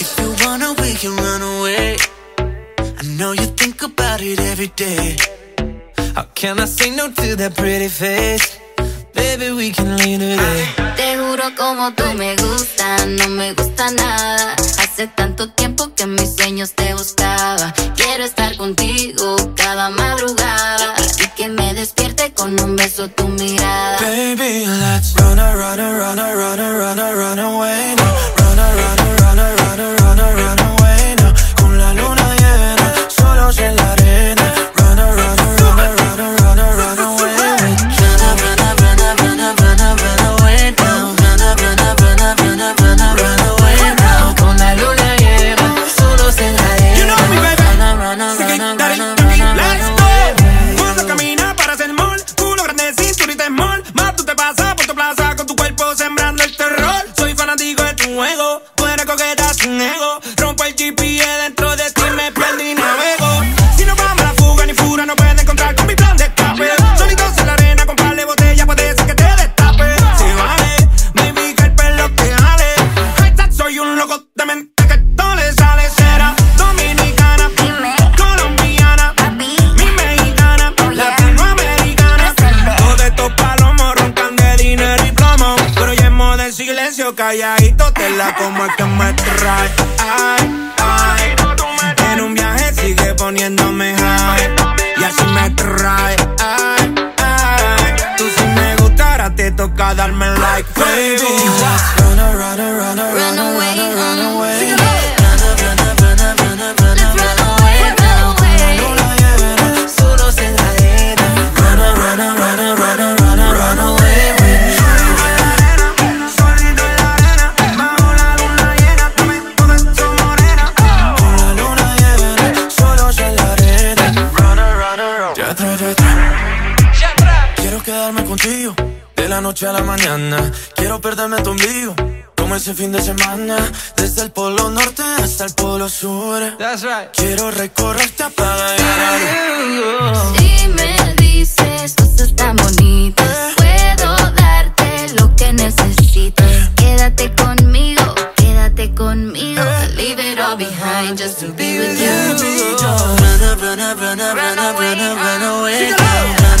If you wanna, we can run away. I know you think about it every day. How can I say no to that pretty face? Baby, we can leave today. Te juro como tú me gustas, no me gusta nada. Hace tanto tiempo que en mis sueños te buscaba. Quiero estar contigo cada madrugada despierte con un beso tu mirada. Baby, let's run, run, run, run, tu plaza con tu cuerpo sembrando el terror. Soy fanático de tu juego, tú eres coqueta sin ego. Rompo el GPS dentro de ti, me pierdo y navego. Si no vamos a la fuga ni fura, no puedes encontrar con mi plan de escape. Solitos en la arena, de botella, puede ser que te destape. Si vale, baby, que el pelo te jale. Soy un loco de mente calladito, te la como es que me trae. Ay, ay. En un viaje sigue poniéndome high. Y así me trae. Ay, ay. Tú si me gustara, te toca darme like, baby. La noche a la mañana. Quiero perderme tu ombligo. Como ese fin de semana, desde el polo norte hasta el polo sur. That's right. Quiero recorrerte para llegar Si me dices cosas tan bonitas, puedo darte lo que necesitas. Quédate conmigo, quédate conmigo. I'll leave it all behind just to be with you. Run up, run up, run up, run up, run up, run away. Run up,